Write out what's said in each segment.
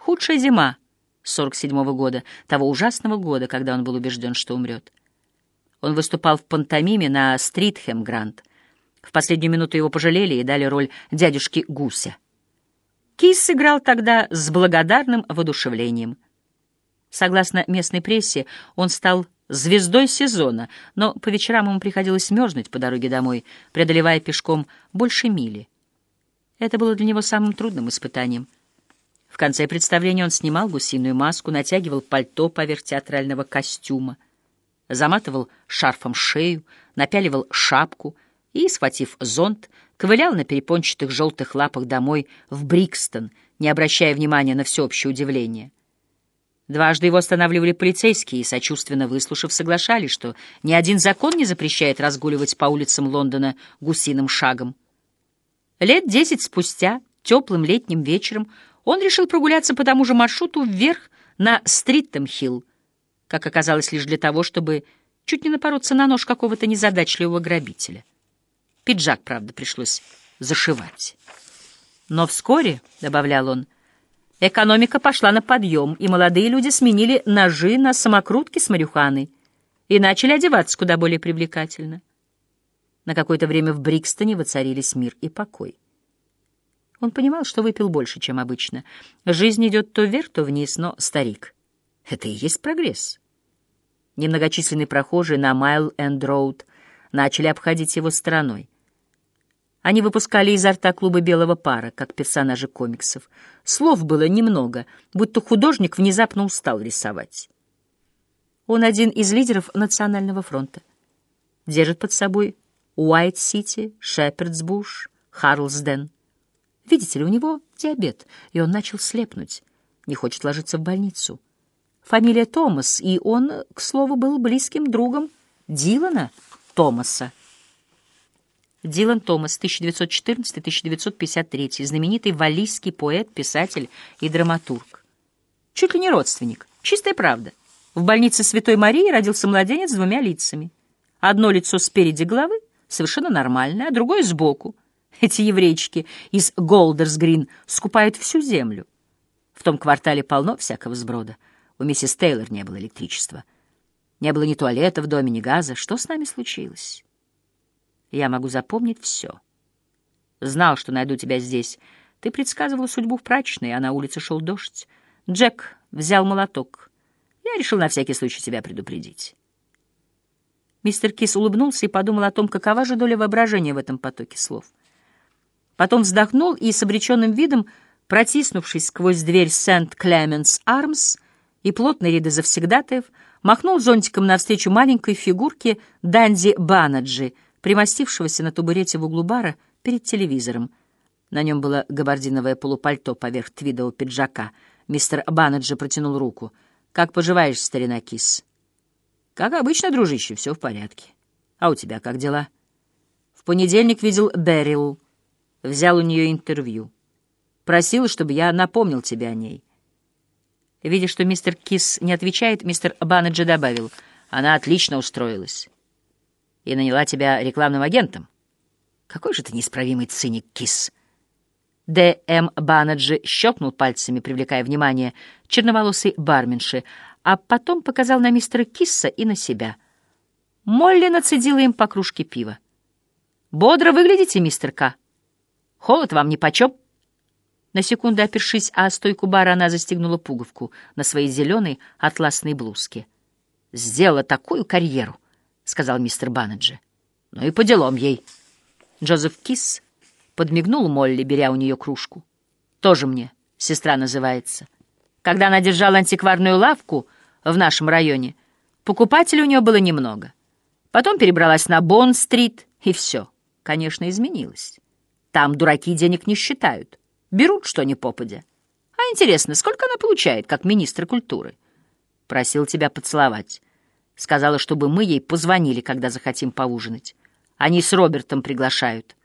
Худшая зима 47-го года, того ужасного года, когда он был убежден, что умрет. Он выступал в пантомиме на Стритхэм-Гранд. В последнюю минуту его пожалели и дали роль дядюшки Гуся. Кис сыграл тогда с благодарным воодушевлением. Согласно местной прессе, он стал звездой сезона, но по вечерам ему приходилось мерзнуть по дороге домой, преодолевая пешком больше мили. Это было для него самым трудным испытанием. В конце представления он снимал гусиную маску, натягивал пальто поверх театрального костюма, заматывал шарфом шею, напяливал шапку и, схватив зонт, ковылял на перепончатых желтых лапах домой в Брикстон, не обращая внимания на всеобщее удивление — Дважды его останавливали полицейские и, сочувственно выслушав, соглашались, что ни один закон не запрещает разгуливать по улицам Лондона гусиным шагом. Лет десять спустя, теплым летним вечером, он решил прогуляться по тому же маршруту вверх на Стриттем-Хилл, как оказалось, лишь для того, чтобы чуть не напороться на нож какого-то незадачливого грабителя. Пиджак, правда, пришлось зашивать. Но вскоре, — добавлял он, — Экономика пошла на подъем, и молодые люди сменили ножи на самокрутки с марихуаной и начали одеваться куда более привлекательно. На какое-то время в Брикстоне воцарились мир и покой. Он понимал, что выпил больше, чем обычно. Жизнь идет то вверх, то вниз, но старик. Это и есть прогресс. Немногочисленные прохожие на Майл-Энд-Роуд начали обходить его стороной. Они выпускали изо рта клубы белого пара, как персонажи комиксов. Слов было немного, будто художник внезапно устал рисовать. Он один из лидеров Национального фронта. Держит под собой Уайт-Сити, Шепердсбуш, Харлсден. Видите ли, у него диабет, и он начал слепнуть, не хочет ложиться в больницу. Фамилия Томас, и он, к слову, был близким другом Дилана Томаса. Дилан Томас, 1914-1953, знаменитый валлийский поэт, писатель и драматург. Чуть ли не родственник. Чистая правда. В больнице Святой Марии родился младенец с двумя лицами. Одно лицо спереди головы, совершенно нормальное, а другое сбоку. Эти еврейчики из Голдерс-Грин скупают всю землю. В том квартале полно всякого сброда. У миссис Тейлор не было электричества. Не было ни туалета в доме, ни газа. Что с нами случилось? Я могу запомнить все. Знал, что найду тебя здесь. Ты предсказывала судьбу в прачечной, а на улице шел дождь. Джек взял молоток. Я решил на всякий случай тебя предупредить. Мистер Кис улыбнулся и подумал о том, какова же доля воображения в этом потоке слов. Потом вздохнул и с обреченным видом, протиснувшись сквозь дверь Сент-Клеменс Армс и плотные ряды завсегдатаев, махнул зонтиком навстречу маленькой фигурке Данди Банаджи — примостившегося на табурете в углу бара перед телевизором. На нем было габардиновое полупальто поверх твидового пиджака. Мистер Баннеджи протянул руку. «Как поживаешь, старина Кис?» «Как обычно, дружище, все в порядке. А у тебя как дела?» «В понедельник видел Берил. Взял у нее интервью. Просил, чтобы я напомнил тебе о ней». Видя, что мистер Кис не отвечает, мистер Баннеджи добавил. «Она отлично устроилась» и наняла тебя рекламным агентом. Какой же ты неисправимый циник, кис!» Д.М. Банаджи щелкнул пальцами, привлекая внимание черноволосой барменши, а потом показал на мистера Кисса и на себя. Молли нацедила им по кружке пива. «Бодро выглядите, мистер К. Холод вам нипочем». На секунду опершись о стойку бара, она застегнула пуговку на своей зеленой атласной блузке. «Сделала такую карьеру!» сказал мистер Баннеджи. «Ну и по делам ей». Джозеф Кис подмигнул Молли, беря у нее кружку. «Тоже мне сестра называется. Когда она держала антикварную лавку в нашем районе, покупателей у нее было немного. Потом перебралась на Бонн-стрит, и все, конечно, изменилось. Там дураки денег не считают, берут что ни попадя. А интересно, сколько она получает, как министр культуры? Просил тебя поцеловать. Сказала, чтобы мы ей позвонили, когда захотим поужинать. Они с Робертом приглашают.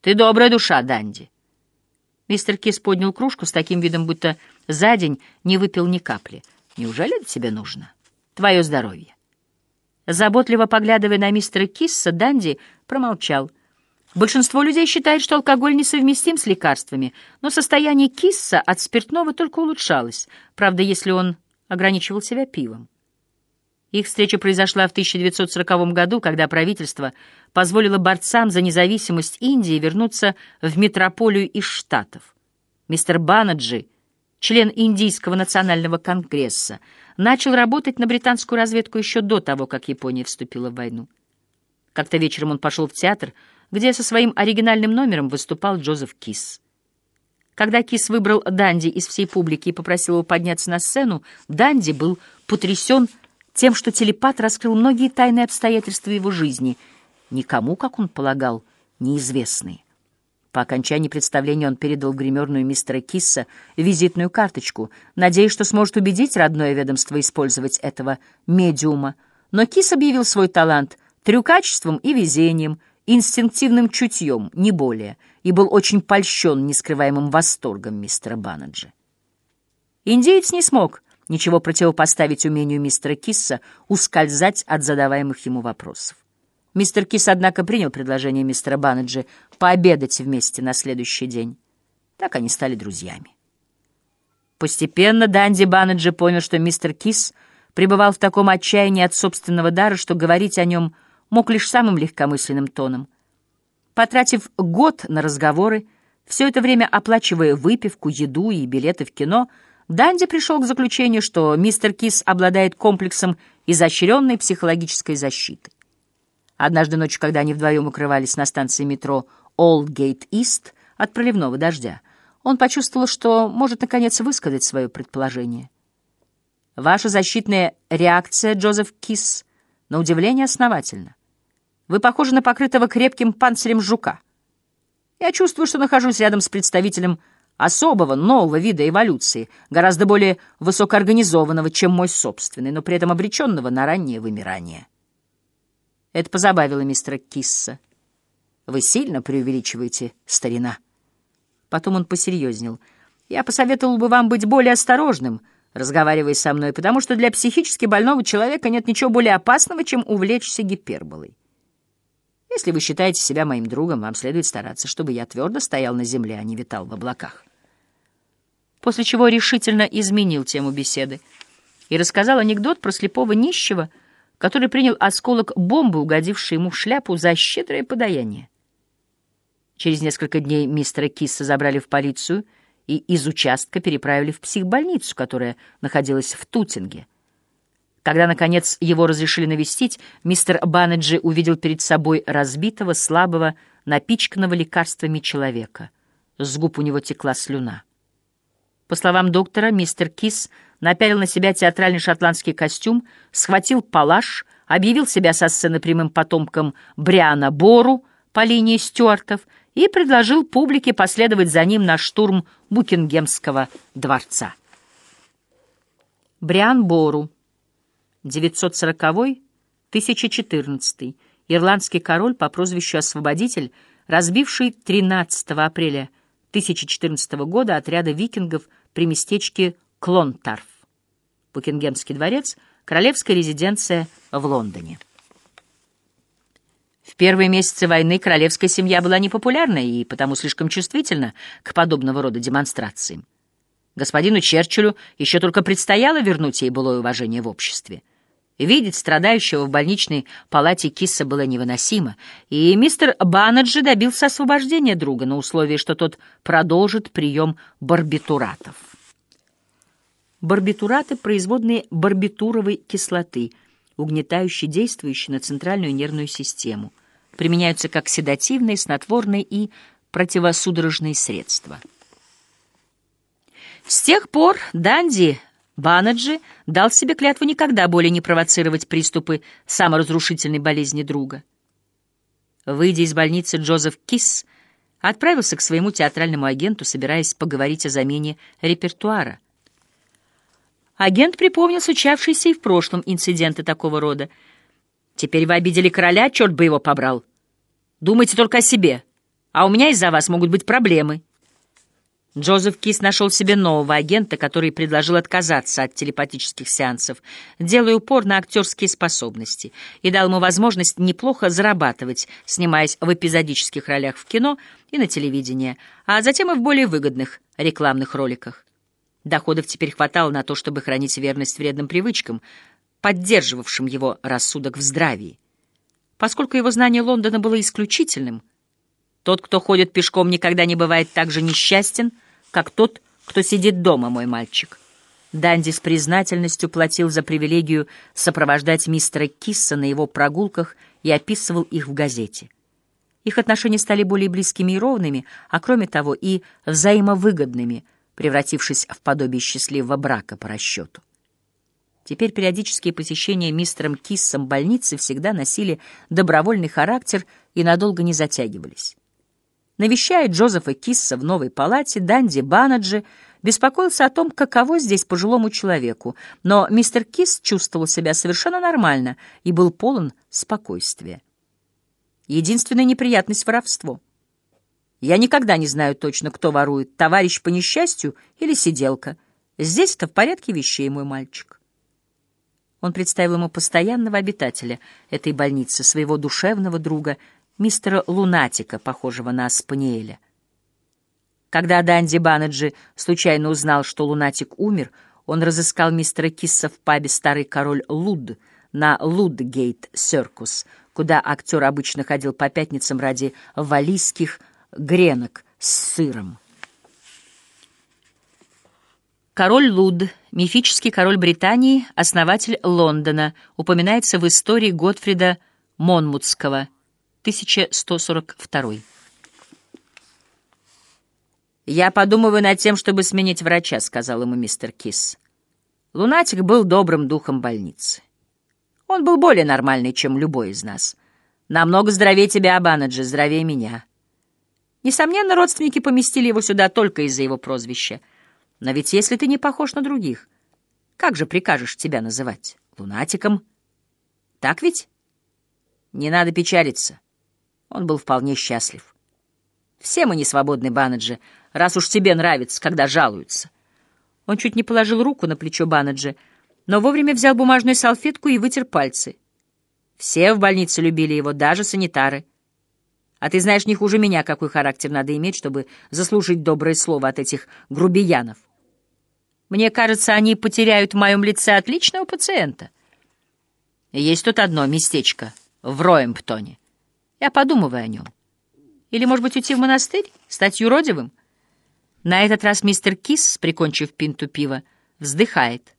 Ты добрая душа, Данди. Мистер Кис поднял кружку с таким видом, будто за день не выпил ни капли. Неужели это тебе нужно? Твое здоровье. Заботливо поглядывая на мистера Кисса, Данди промолчал. Большинство людей считает, что алкоголь несовместим с лекарствами, но состояние Кисса от спиртного только улучшалось, правда, если он ограничивал себя пивом. Их встреча произошла в 1940 году, когда правительство позволило борцам за независимость Индии вернуться в метрополию из Штатов. Мистер Банаджи, член Индийского национального конгресса, начал работать на британскую разведку еще до того, как Япония вступила в войну. Как-то вечером он пошел в театр, где со своим оригинальным номером выступал Джозеф Кис. Когда Кис выбрал Данди из всей публики и попросил его подняться на сцену, Данди был потрясен тем, что телепат раскрыл многие тайные обстоятельства его жизни, никому, как он полагал, неизвестные. По окончании представления он передал в гримерную мистера Кисса визитную карточку, надеясь, что сможет убедить родное ведомство использовать этого медиума. Но Кис объявил свой талант трюкачеством и везением, инстинктивным чутьем, не более, и был очень польщен нескрываемым восторгом мистера Баннеджа. Индеец не смог ничего противопоставить умению мистера Кисса ускользать от задаваемых ему вопросов. Мистер Кис, однако, принял предложение мистера Баннеджи пообедать вместе на следующий день. Так они стали друзьями. Постепенно Данди Баннеджи понял, что мистер Кис пребывал в таком отчаянии от собственного дара, что говорить о нем мог лишь самым легкомысленным тоном. Потратив год на разговоры, все это время оплачивая выпивку, еду и билеты в кино, Данди пришел к заключению, что мистер Кис обладает комплексом изощренной психологической защиты. Однажды ночью, когда они вдвоем укрывались на станции метро Олдгейт-Ист от проливного дождя, он почувствовал, что может, наконец, высказать свое предположение. Ваша защитная реакция, Джозеф Кис, на удивление основательна. Вы похожи на покрытого крепким панцирем жука. Я чувствую, что нахожусь рядом с представителем особого, нового вида эволюции, гораздо более высокоорганизованного, чем мой собственный, но при этом обреченного на раннее вымирание. Это позабавило мистера Кисса. Вы сильно преувеличиваете, старина. Потом он посерьезнел. Я посоветовал бы вам быть более осторожным, разговаривая со мной, потому что для психически больного человека нет ничего более опасного, чем увлечься гиперболой. Если вы считаете себя моим другом, вам следует стараться, чтобы я твердо стоял на земле, а не витал в облаках. После чего решительно изменил тему беседы и рассказал анекдот про слепого нищего — который принял осколок бомбы, угодивший ему в шляпу, за щедрое подаяние. Через несколько дней мистера Кисса забрали в полицию и из участка переправили в психбольницу, которая находилась в Тутинге. Когда, наконец, его разрешили навестить, мистер Баннеджи увидел перед собой разбитого, слабого, напичканного лекарствами человека. С губ у него текла слюна. По словам доктора, мистер Кис напялил на себя театральный шотландский костюм, схватил палаш, объявил себя со сцены прямым потомком Бриана Бору по линии Стюартов и предложил публике последовать за ним на штурм Букингемского дворца. Бриан Бору, 940-1014, ирландский король по прозвищу Освободитель, разбивший 13 апреля 1014 года отряда викингов при местечке Клонтарф. Букингемский дворец, королевская резиденция в Лондоне. В первые месяцы войны королевская семья была непопулярна и потому слишком чувствительна к подобного рода демонстрациям. Господину Черчиллю еще только предстояло вернуть ей былое уважение в обществе. Видеть страдающего в больничной палате Кисса было невыносимо, и мистер Баннеджи добился освобождения друга на условии, что тот продолжит прием барбитуратов. Барбитураты — производные барбитуровой кислоты, угнетающие действующие на центральную нервную систему. Применяются как седативные, снотворные и противосудорожные средства. С тех пор Данди Банаджи дал себе клятву никогда более не провоцировать приступы саморазрушительной болезни друга. Выйдя из больницы, Джозеф Кисс отправился к своему театральному агенту, собираясь поговорить о замене репертуара. Агент припомнил случавшиеся и в прошлом инциденты такого рода. «Теперь вы обидели короля, черт бы его побрал. Думайте только о себе, а у меня из-за вас могут быть проблемы». Джозеф Кис нашел себе нового агента, который предложил отказаться от телепатических сеансов, делая упор на актерские способности, и дал ему возможность неплохо зарабатывать, снимаясь в эпизодических ролях в кино и на телевидении, а затем и в более выгодных рекламных роликах. Доходов теперь хватало на то, чтобы хранить верность вредным привычкам, поддерживавшим его рассудок в здравии. Поскольку его знание Лондона было исключительным, тот, кто ходит пешком, никогда не бывает так же несчастен — как тот, кто сидит дома, мой мальчик. Данди с признательностью платил за привилегию сопровождать мистера Кисса на его прогулках и описывал их в газете. Их отношения стали более близкими и ровными, а кроме того и взаимовыгодными, превратившись в подобие счастливого брака по расчету. Теперь периодические посещения мистером Киссом больницы всегда носили добровольный характер и надолго не затягивались. Навещая Джозефа Кисса в новой палате, Данди Банаджи беспокоился о том, каково здесь пожилому человеку, но мистер Кисс чувствовал себя совершенно нормально и был полон спокойствия. Единственная неприятность — воровство. Я никогда не знаю точно, кто ворует, товарищ по несчастью или сиделка. Здесь это в порядке вещей, мой мальчик. Он представил ему постоянного обитателя этой больницы, своего душевного друга — мистера Лунатика, похожего на Спаниеля. Когда Данди Баннеджи случайно узнал, что Лунатик умер, он разыскал мистера Кисса в пабе «Старый король Луд» на Лудгейт-Серкус, куда актер обычно ходил по пятницам ради валийских гренок с сыром. Король Луд, мифический король Британии, основатель Лондона, упоминается в истории Готфрида Монмутского – 1142. «Я подумываю над тем, чтобы сменить врача», — сказал ему мистер Кис. Лунатик был добрым духом больницы. Он был более нормальный, чем любой из нас. Намного здоровее тебя, Абанаджи, здоровее меня. Несомненно, родственники поместили его сюда только из-за его прозвища. Но ведь если ты не похож на других, как же прикажешь тебя называть? Лунатиком? Так ведь? Не надо печалиться. Он был вполне счастлив. «Все мы не свободны, Банаджи, раз уж тебе нравится, когда жалуются». Он чуть не положил руку на плечо Банаджи, но вовремя взял бумажную салфетку и вытер пальцы. Все в больнице любили его, даже санитары. А ты знаешь не хуже меня, какой характер надо иметь, чтобы заслужить доброе слово от этих грубиянов. Мне кажется, они потеряют в моем лице отличного пациента. Есть тут одно местечко в Роэмптоне. Я подумываю о нем. Или, может быть, уйти в монастырь, стать юродивым? На этот раз мистер Кис, прикончив пинту пива, вздыхает.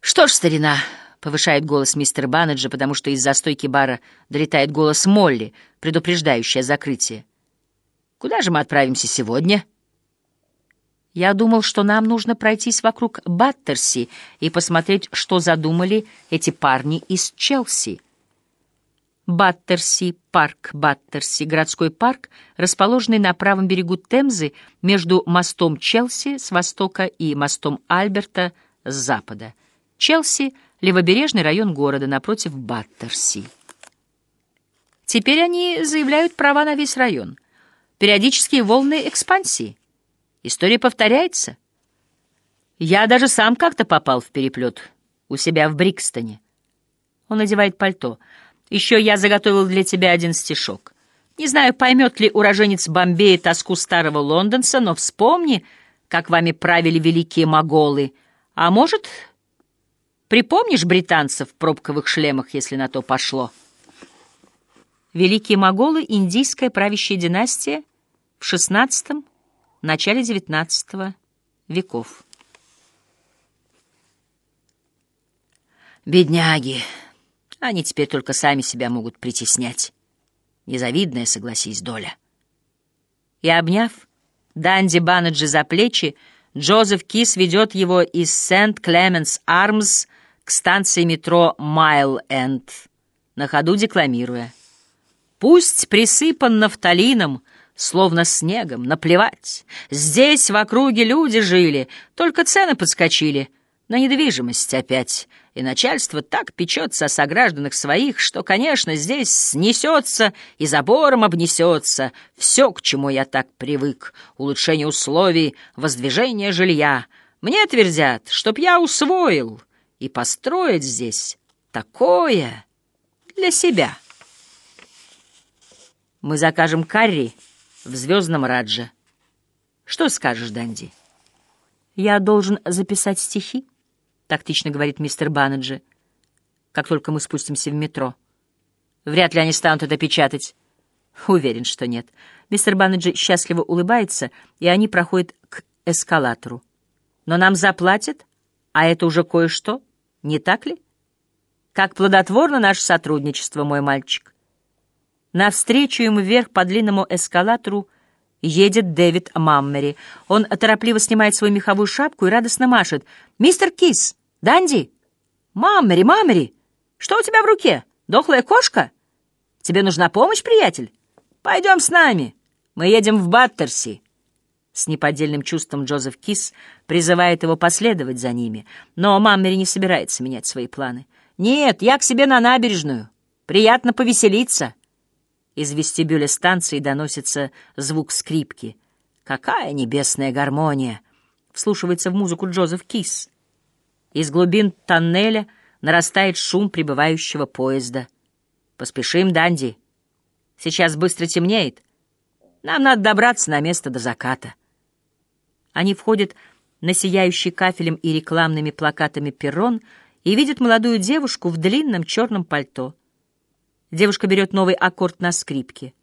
«Что ж, старина», — повышает голос мистер Баннеджа, потому что из-за стойки бара долетает голос Молли, предупреждающая закрытие. «Куда же мы отправимся сегодня?» Я думал, что нам нужно пройтись вокруг Баттерси и посмотреть, что задумали эти парни из Челси. Баттерси, парк Баттерси, городской парк, расположенный на правом берегу Темзы между мостом Челси с востока и мостом Альберта с запада. Челси — левобережный район города напротив Баттерси. Теперь они заявляют права на весь район. Периодические волны экспансии. История повторяется. Я даже сам как-то попал в переплет у себя в Брикстоне. Он надевает пальто — еще я заготовил для тебя один стишок. Не знаю, поймет ли уроженец Бомбея тоску старого лондонца, но вспомни, как вами правили великие моголы. А может, припомнишь британцев в пробковых шлемах, если на то пошло? Великие моголы — индийская правящая династия в XVI — начале XIX веков. «Бедняги!» Они теперь только сами себя могут притеснять. Незавидная, согласись, доля. И обняв Данди Баннеджи за плечи, Джозеф Кис ведет его из Сент-Клеменс-Армс к станции метро Майл-Энд, на ходу декламируя. «Пусть присыпан нафталином, словно снегом, наплевать. Здесь в округе люди жили, только цены подскочили. На недвижимость опять, и начальство так печется о согражданах своих, что, конечно, здесь снесется и забором обнесется все, к чему я так привык, улучшение условий, воздвижение жилья. Мне твердят, чтоб я усвоил и построить здесь такое для себя. Мы закажем карри в «Звездном Радже». Что скажешь, Данди? Я должен записать стихи? — тактично говорит мистер Баннеджи, как только мы спустимся в метро. Вряд ли они станут это печатать. Уверен, что нет. Мистер Баннеджи счастливо улыбается, и они проходят к эскалатору. Но нам заплатят, а это уже кое-что, не так ли? Как плодотворно наше сотрудничество, мой мальчик. Навстречу ему вверх по длинному эскалатору едет Дэвид Маммери. Он торопливо снимает свою меховую шапку и радостно машет. «Мистер Кис! Данди! Маммери, Маммери! Что у тебя в руке? Дохлая кошка? Тебе нужна помощь, приятель? Пойдем с нами. Мы едем в Баттерси». С неподдельным чувством Джозеф Кис призывает его последовать за ними, но Маммери не собирается менять свои планы. «Нет, я к себе на набережную. Приятно повеселиться». Из вестибюля станции доносится звук скрипки. «Какая небесная гармония!» — вслушивается в музыку Джозеф Кис. Из глубин тоннеля нарастает шум прибывающего поезда. «Поспешим, Данди. Сейчас быстро темнеет. Нам надо добраться на место до заката». Они входят на сияющий кафелем и рекламными плакатами перрон и видят молодую девушку в длинном черном пальто — Девушка берет новый аккорд на скрипке.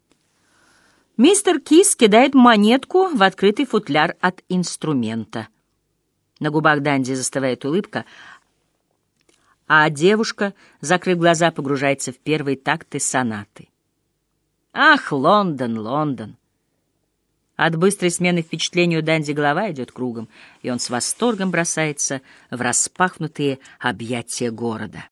Мистер Кис кидает монетку в открытый футляр от инструмента. На губах Данди застывает улыбка, а девушка, закрыв глаза, погружается в первые такты сонаты. Ах, Лондон, Лондон! От быстрой смены впечатлений у Данди голова идет кругом, и он с восторгом бросается в распахнутые объятия города.